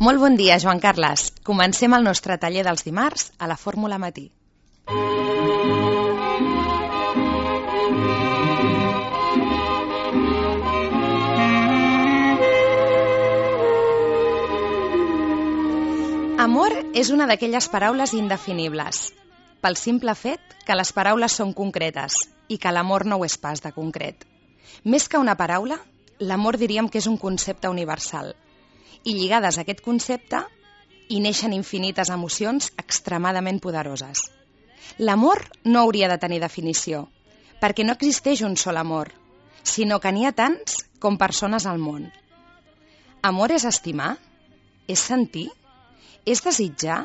Molt bon dia, Joan Carles. Comencem el nostre taller dels dimarts a la Fórmula Matí. Amor és una d'aquelles paraules indefinibles, pel simple fet que les paraules són concretes i que l'amor no ho és pas de concret. Més que una paraula, l'amor diríem que és un concepte universal. I lligades a aquest concepte hi neixen infinites emocions extremadament poderoses. L'amor no hauria de tenir definició, perquè no existeix un sol amor, sinó que n'hi ha tants com persones al món. Amor és estimar? És sentir? És desitjar?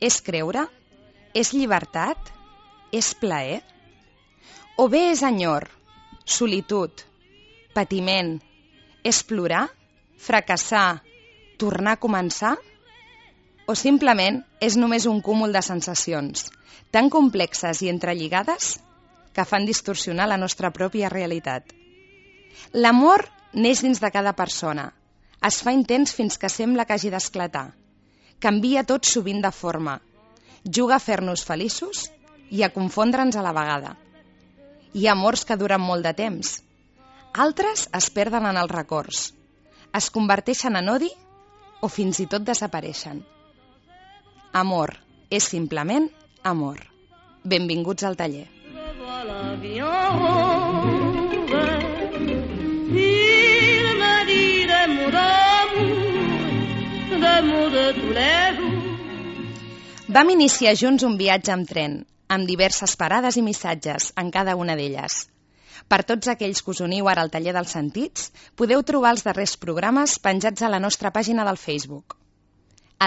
És creure? És llibertat? És plaer? O bé és enyor, solitud, patiment, és plorar, fracassar, tornar a començar? O simplement és només un cúmul de sensacions, tan complexes i entrelligades que fan distorsionar la nostra pròpia realitat. L'amor neix dins de cada persona, es fa intens fins que sembla que hagi d'esclatar, canvia tot sovint de forma, juga a fer-nos feliços i a confondre'ns a la vegada. Hi ha amors que duren molt de temps. Altres es perden en els records, es converteixen en odi o fins i tot desapareixen. Amor és simplement amor. Benvinguts al taller. Vam iniciar junts un viatge amb tren, amb diverses parades i missatges en cada una d'elles. Per tots aquells que us uniu ara al taller dels sentits, podeu trobar els darrers programes penjats a la nostra pàgina del Facebook.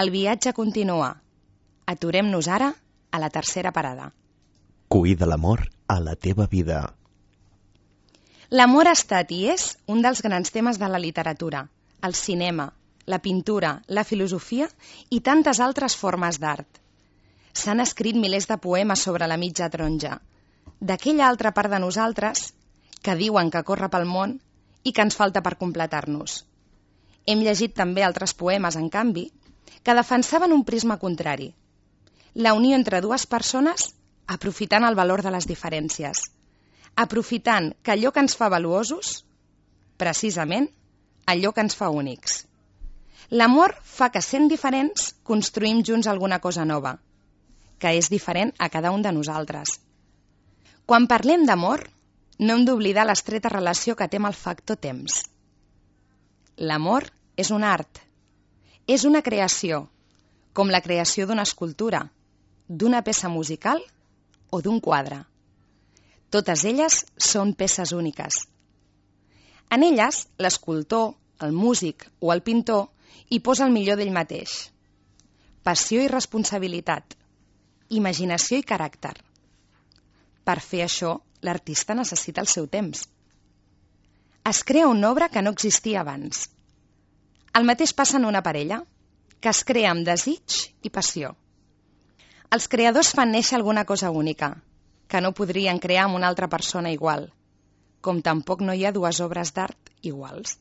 El viatge continua. Aturem-nos ara a la tercera parada. Cuida l'amor a la teva vida. L'amor ha estat i és un dels grans temes de la literatura, el cinema, la pintura, la filosofia i tantes altres formes d'art. S'han escrit milers de poemes sobre la mitja taronja, d'aquella altra part de nosaltres que diuen que corre pel món i que ens falta per completar-nos. Hem llegit també altres poemes, en canvi, que defensaven un prisma contrari, la unió entre dues persones aprofitant el valor de les diferències, aprofitant que allò que ens fa valuosos, precisament, allò que ens fa únics. L'amor fa que, sent diferents, construïm junts alguna cosa nova, que és diferent a cada un de nosaltres. Quan parlem d'amor, no hem d'oblidar l'estreta relació que té amb el factor temps. L'amor és un art, és una creació, com la creació d'una escultura, d'una peça musical o d'un quadre. Totes elles són peces úniques. En elles, l'escultor, el músic o el pintor hi posa el millor d'ell mateix. Passió i responsabilitat, imaginació i caràcter. Per fer això, l'artista necessita el seu temps. Es crea una obra que no existia abans. El mateix passa en una parella, que es crea amb desig i passió. Els creadors fan néixer alguna cosa única, que no podrien crear amb una altra persona igual, com tampoc no hi ha dues obres d'art iguals.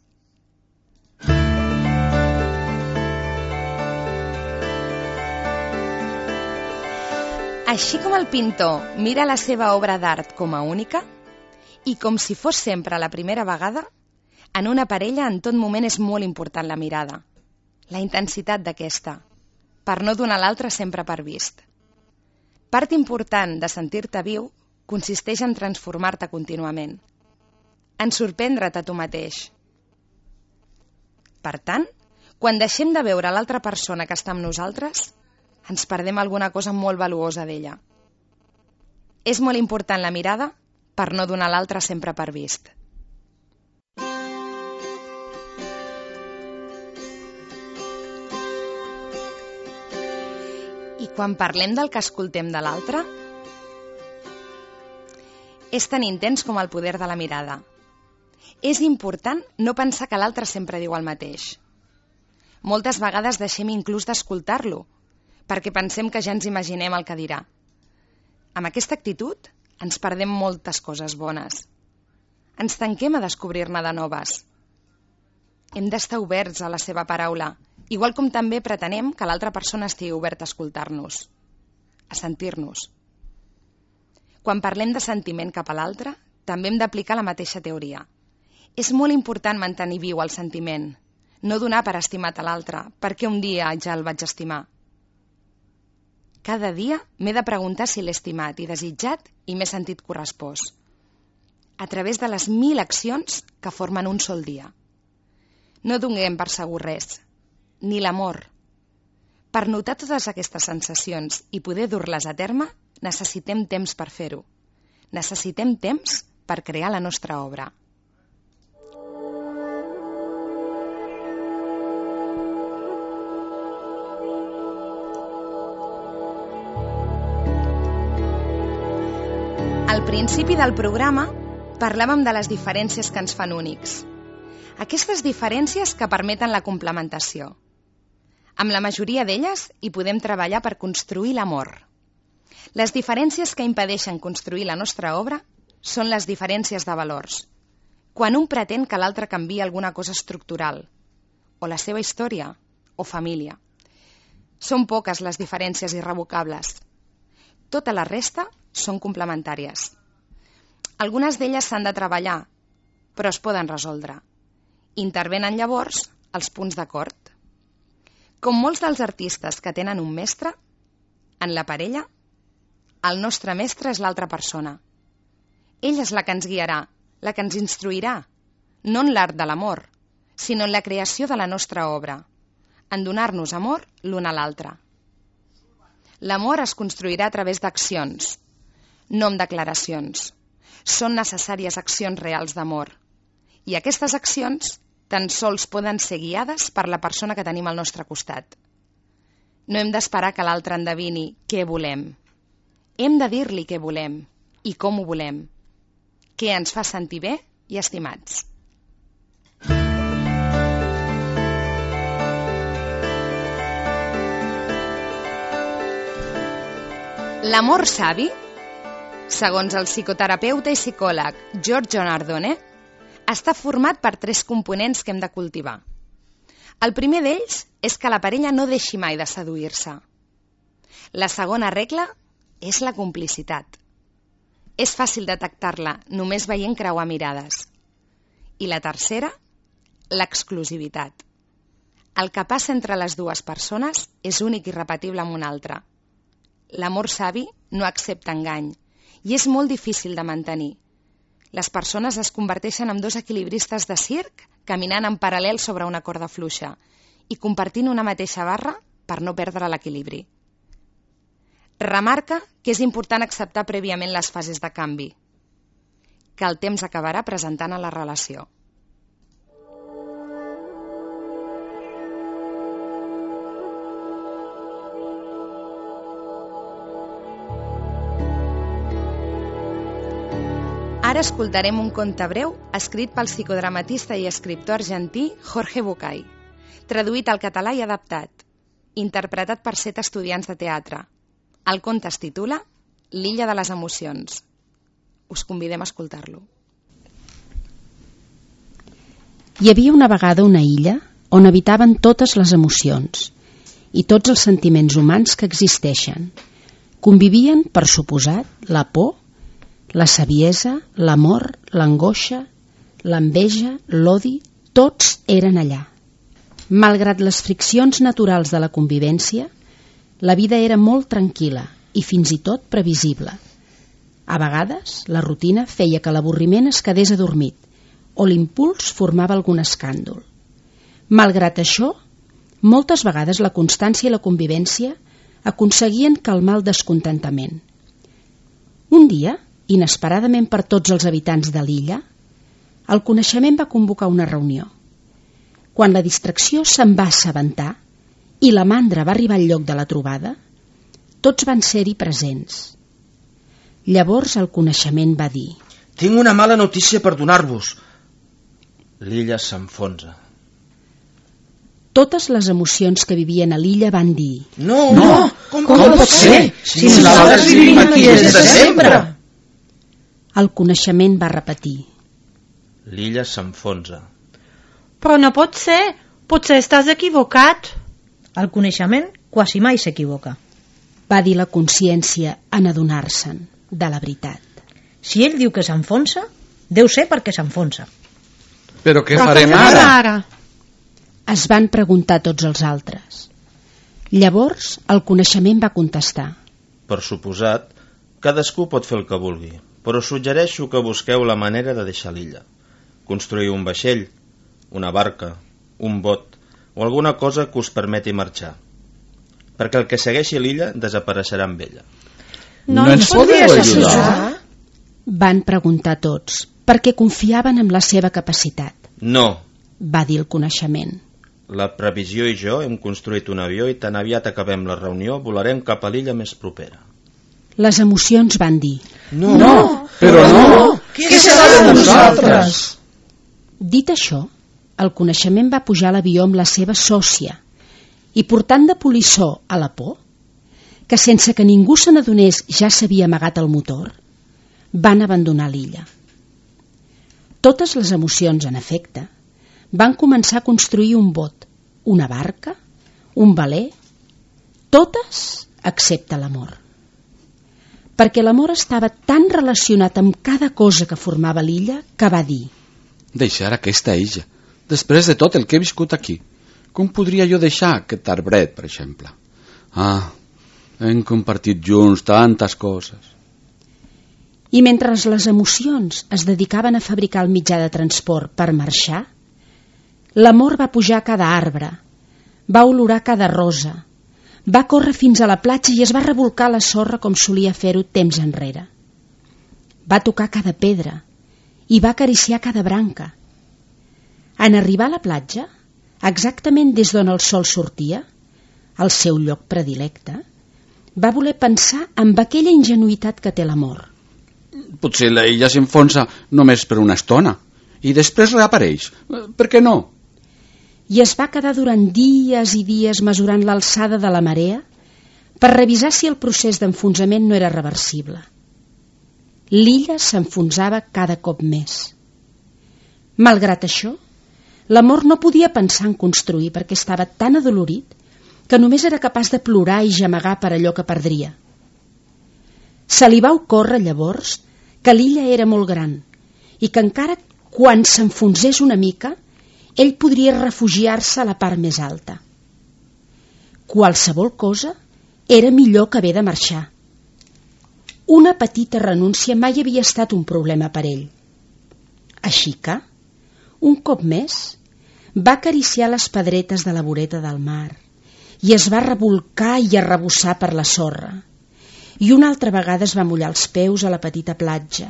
Així com el pintor mira la seva obra d'art com a única, i com si fos sempre la primera vegada, en una parella en tot moment és molt important la mirada, la intensitat d'aquesta, per no donar l'altre sempre per vist. Part important de sentir-te viu consisteix en transformar-te contínuament, en sorprendre't a tu mateix. Per tant, quan deixem de veure l'altra persona que està amb nosaltres, ens perdem alguna cosa molt valuosa d'ella. És molt important la mirada per no donar l'altre sempre per vist. I quan parlem del que escoltem de l'altre, és tan intens com el poder de la mirada. És important no pensar que l'altre sempre diu el mateix. Moltes vegades deixem inclús d'escoltar-lo, perquè pensem que ja ens imaginem el que dirà. Amb aquesta actitud ens perdem moltes coses bones. Ens tanquem a descobrir-ne de noves. Hem d'estar oberts a la seva paraula igual com també pretenem que l'altra persona estigui oberta a escoltar-nos, a sentir-nos. Quan parlem de sentiment cap a l'altre, també hem d'aplicar la mateixa teoria. És molt important mantenir viu el sentiment, no donar per estimat a l'altre, perquè un dia ja el vaig estimar. Cada dia m'he de preguntar si l'he estimat i desitjat i m'he sentit correspost. A través de les mil accions que formen un sol dia. No donem per segur res, ni l'amor. Per notar totes aquestes sensacions i poder dur-les a terme, necessitem temps per fer-ho. Necessitem temps per crear la nostra obra. Al principi del programa parlàvem de les diferències que ens fan únics. Aquestes diferències que permeten la complementació. Amb la majoria d'elles hi podem treballar per construir l'amor. Les diferències que impedeixen construir la nostra obra són les diferències de valors. Quan un pretén que l'altre canvi alguna cosa estructural, o la seva història, o família. Són poques les diferències irrevocables. Tota la resta són complementàries. Algunes d'elles s'han de treballar, però es poden resoldre. Intervenen llavors els punts d'acord. Com molts dels artistes que tenen un mestre, en la parella, el nostre mestre és l'altra persona. Ell és la que ens guiarà, la que ens instruirà, no en l'art de l'amor, sinó en la creació de la nostra obra, en donar-nos amor l'un a l'altre. L'amor es construirà a través d'accions, no amb declaracions. Són necessàries accions reals d'amor. I aquestes accions tan sols poden ser guiades per la persona que tenim al nostre costat. No hem d'esperar que l'altre endevini què volem. Hem de dir-li què volem i com ho volem. Què ens fa sentir bé i estimats. L'amor savi segons el psicoterapeuta i psicòleg Giorgio Nardone, està format per tres components que hem de cultivar. El primer d'ells és que la parella no deixi mai de seduir-se. La segona regla és la complicitat. És fàcil detectar-la només veient creuar mirades. I la tercera, l'exclusivitat. El que passa entre les dues persones és únic i repetible amb un altre. L'amor savi no accepta engany, i és molt difícil de mantenir. Les persones es converteixen en dos equilibristes de circ caminant en paral·lel sobre una corda fluixa i compartint una mateixa barra per no perdre l'equilibri. Remarca que és important acceptar prèviament les fases de canvi, que el temps acabarà presentant a la relació. Ara escoltarem un conte breu escrit pel psicodramatista i escriptor argentí Jorge Bucay, traduït al català i adaptat, interpretat per set estudiants de teatre. El conte es titula L'illa de les emocions. Us convidem a escoltar-lo. Hi havia una vegada una illa on habitaven totes les emocions i tots els sentiments humans que existeixen. Convivien, per suposat, la por, la saviesa, l'amor, l'angoixa, l'enveja, l'odi, tots eren allà. Malgrat les friccions naturals de la convivència, la vida era molt tranquil·la i fins i tot previsible. A vegades, la rutina feia que l'avorriment es quedés adormit o l'impuls formava algun escàndol. Malgrat això, moltes vegades la constància i la convivència aconseguien calmar el descontentament. Un dia, inesperadament per tots els habitants de l'illa, el coneixement va convocar una reunió. Quan la distracció se'n va assabentar i la mandra va arribar al lloc de la trobada, tots van ser-hi presents. Llavors el coneixement va dir Tinc una mala notícia per donar-vos. L'illa s'enfonsa. totes les emocions que vivien a l'illa van dir No, No, com, com pot ser? Si nosaltres vivim aquí des de sempre. El coneixement va repetir L'illa s'enfonsa. Però no pot ser. Potser estàs equivocat. El coneixement quasi mai s'equivoca. Va dir la consciència en adonar-se'n de la veritat. Si ell diu que s'enfonsa, deu ser perquè s'enfonsa. Però què Però farem què ara? ara? Es van preguntar tots els altres. Llavors el coneixement va contestar. Per suposat, cadascú pot fer el que vulgui, però suggereixo que busqueu la manera de deixar l'illa. Construir un vaixell, una barca, un bot o alguna cosa que us permeti marxar. Perquè el que segueixi l'illa desapareixerà amb ella. No ens podeu ajudar? Van preguntar tots, perquè confiaven en la seva capacitat, No, va dir el coneixement. la previsió i jo hem construït un avió i tan aviat acabem la reunió volarem cap a l'illa més propera. Les emocions van dir. No, No, però no. Què serà de nosaltres? Dit això, el coneixement va pujar a l'avió amb la seva sòcia i portant de polissó a la por, que sense que ningú se n'adonés ja s'havia amagat el motor, van abandonar l'illa. Totes les emocions, en efecte, van començar a construir un bot, una barca, un veler, totes excepte l'amor. Perquè l'amor estava tan relacionat amb cada cosa que formava l'illa que va dir Deixar aquesta illa, després de tot el que he viscut aquí. Com podria jo deixar aquest arbret, per exemple? Ah, hem compartit junts tantes coses. I mentre les emocions es dedicaven a fabricar el mitjà de transport per marxar, l'amor va pujar a cada arbre, va olorar cada rosa, va córrer fins a la platja i es va revolcar la sorra com solia fer-ho temps enrere. Va tocar cada pedra i va acariciar cada branca. En arribar a la platja, exactament des d'on el sol sortia, al seu lloc predilecte, va voler pensar amb aquella ingenuïtat que té l'amor. Potser la s'enfonsa només per una estona i després reapareix. Per què no? I es va quedar durant dies i dies mesurant l'alçada de la marea per revisar si el procés d'enfonsament no era reversible. L'illa s'enfonsava cada cop més. Malgrat això, l'amor no podia pensar en construir perquè estava tan adolorit que només era capaç de plorar i gemegar per allò que perdria. Se li va ocórrer llavors que l'illa era molt gran i que encara quan s'enfonsés una mica ell podria refugiar-se a la part més alta. Qualsevol cosa era millor que haver de marxar. Una petita renúncia mai havia estat un problema per ell. Així que, un cop més, va acariciar les pedretes de la voreta del mar i es va revolcar i arrebossar per la sorra. I una altra vegada es va mullar els peus a la petita platja,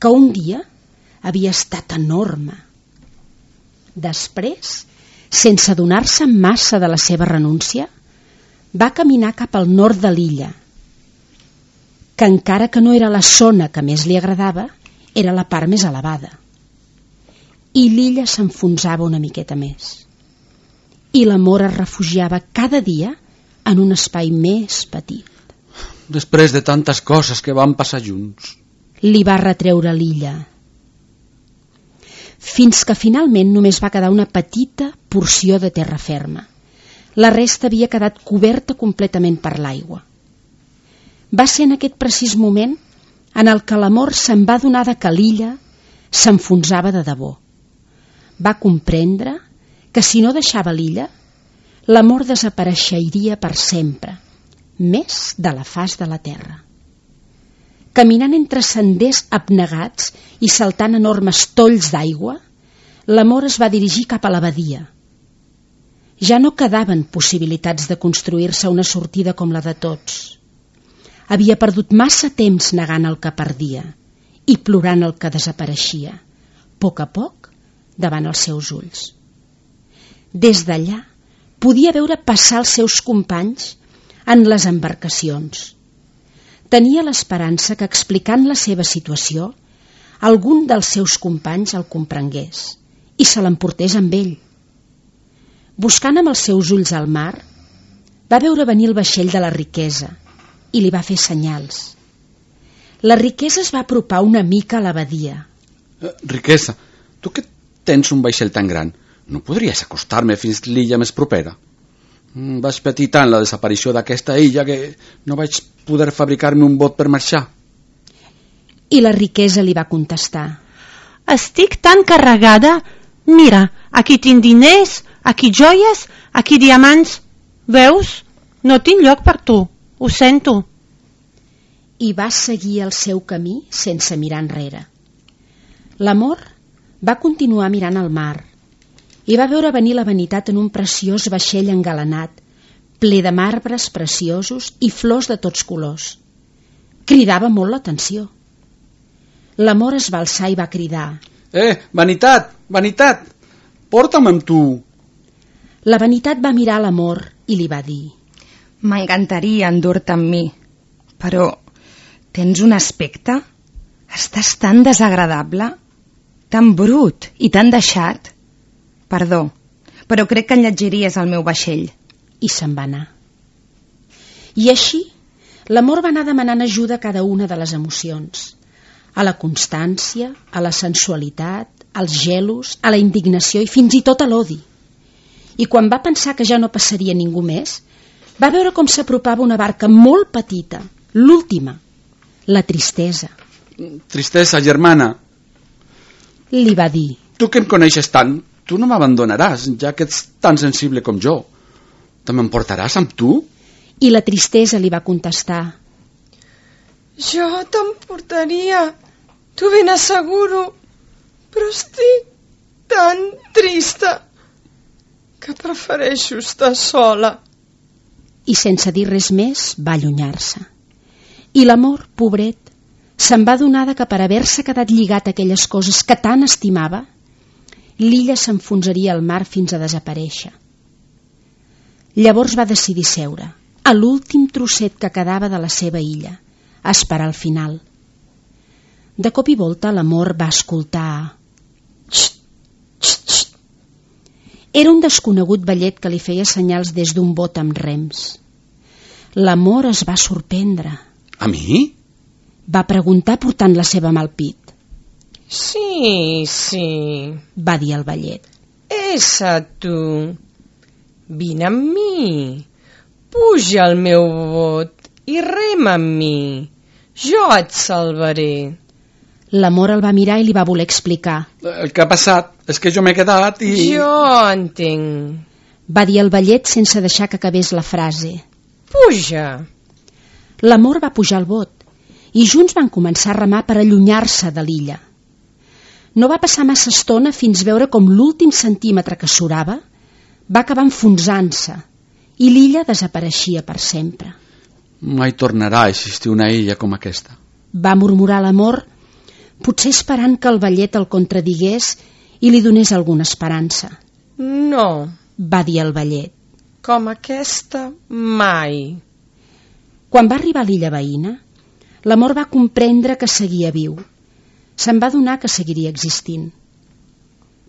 que un dia havia estat enorme. Després, sense adonar-se massa de la seva renúncia, va caminar cap al nord de l'illa, que encara que no era la zona que més li agradava, era la part més elevada. I l'illa s'enfonsava una miqueta més. I l'amor es refugiava cada dia en un espai més petit. Després de tantes coses que van passar junts. Li va retreure l'illa. Fins que finalment només va quedar una petita porció de terra ferma. La resta havia quedat coberta completament per l'aigua. Va ser en aquest precís moment en el que l'amor se'n va donar de que l'illa s'enfonsava de debò. Va comprendre que si no deixava l'illa, l'amor desapareixeria per sempre, més de la faç de la terra. Caminant entre senders abnegats i saltant enormes tolls d'aigua, l'amor es va dirigir cap a la badia. Ja no quedaven possibilitats de construir-se una sortida com la de tots. Havia perdut massa temps negant el que perdia i plorant el que desapareixia, a poc a poc, davant els seus ulls. Des d'allà podia veure passar els seus companys en les embarcacions. Tenia l'esperança que explicant la seva situació algun dels seus companys el comprengués i se l'emportés amb ell. Buscant amb els seus ulls al mar, va veure venir el vaixell de la riquesa i li va fer senyals. La riquesa es va apropar una mica a la badia. Eh, riquesa, tu que tens un vaixell tan gran, No podries acostar-me fins l'illa més propera? Mm, Vaig patir tant la desaparició d'aquesta illa que no vaig poder fabricar-me un bot per marxar. I la riquesa li va contestar. Estic tan carregada. Mira, aquí tinc diners, aquí joies, aquí diamants. Veus? No tinc lloc per tu. Ho sento. I va seguir el seu camí sense mirar enrere. L'amor va continuar mirant al mar i va veure venir la vanitat en un preciós vaixell engalanat, ple de marbres preciosos i flors de tots colors. Cridava molt l'atenció. L'amor es va alçar i va cridar. Eh, vanitat, vanitat, porta'm amb tu. La vanitat va mirar l'amor i li va dir. M'encantaria endur-te amb mi, però tens un aspecte? Estàs tan desagradable, tan brut i tan deixat. Perdó, però crec que enlletgiries el meu vaixell. I se'n va anar. I així, l'amor va anar demanant ajuda a cada una de les emocions. A la constància, a la sensualitat, als gelos, a la indignació i fins i tot a l'odi. I quan va pensar que ja no passaria ningú més, va veure com s'apropava una barca molt petita, l'última, la tristesa. Tristesa, germana, Li va dir, tu que em coneixes tant, tu no m'abandonaràs, ja que ets tan sensible com jo. Te m'emportaràs amb tu? i la tristesa li va contestar, Jo t'emportaria, t'ho ben asseguro, però estic tan trista que prefereixo estar sola. i sense dir res més va allunyar-se. I l'amor, pobret, se'n va adonar que per haver-se quedat lligat a aquelles coses que tant estimava, l'illa s'enfonsaria al mar fins a desaparèixer. Llavors va decidir seure, a l'últim trosset que quedava de la seva illa, a esperar el final. De cop i volta l'amor va escoltar... Xt, xt, xt. Era un desconegut ballet que li feia senyals des d'un bot amb rems. L'amor es va sorprendre. A mi? Va preguntar portant la seva mà al pit. Sí, sí, Va dir el ballet. essa tu. Vine amb mi. Puja al meu bot i rema amb mi. Jo et salvaré. L'amor el va mirar i li va voler explicar. El que ha passat és que jo m'he quedat i... Jo entenc. Va dir el ballet sense deixar que acabés la frase. Puja. L'amor va pujar al bot i junts van començar a remar per allunyar-se de l'illa. No va passar massa estona fins veure com l'últim centímetre que surava va acabar enfonsant-se i l'illa desapareixia per sempre. Mai tornarà a existir una illa com aquesta. Va murmurar l'amor, potser esperant que el ballet el contradigués i li donés alguna esperança. No, Va dir el ballet. com aquesta mai. Quan va arribar a l'illa veïna, l'amor va comprendre que seguia viu. Se'n va donar que seguiria existint.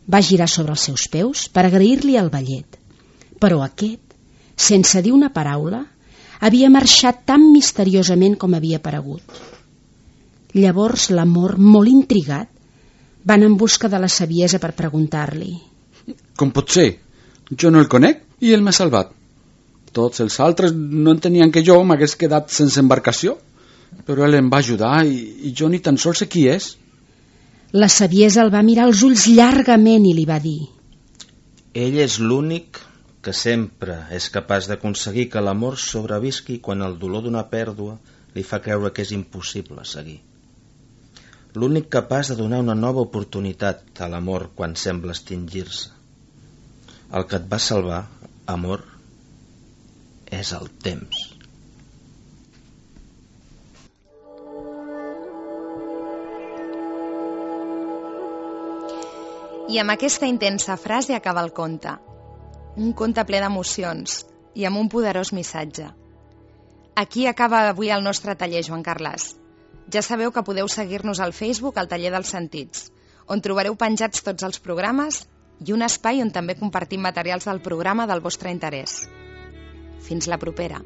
Va girar sobre els seus peus per agrair-li al ballet. Però aquest, sense dir una paraula, havia marxat tan misteriosament com havia aparegut. Llavors l'amor, molt intrigat, va anar en busca de la saviesa per preguntar-li. Com pot ser? Jo no el conec i ell m'ha salvat. Tots els altres no entenien que jo m'hagués quedat sense embarcació, però ell em va ajudar i, i jo ni tan sols sé qui és. La saviesa el va mirar als ulls llargament i li va dir Ell és l'únic que sempre és capaç d'aconseguir que l'amor sobrevisqui quan el dolor d'una pèrdua li fa creure que és impossible seguir. L'únic capaç de donar una nova oportunitat a l'amor quan sembla extingir-se. El que et va salvar, amor, és el temps. I amb aquesta intensa frase acaba el conte. Un conte ple d'emocions i amb un poderós missatge. Aquí acaba avui el nostre taller, Joan Carles. Ja sabeu que podeu seguir-nos al Facebook al Taller dels Sentits, on trobareu penjats tots els programes i un espai on també compartim materials del programa del vostre interès. Fins la propera.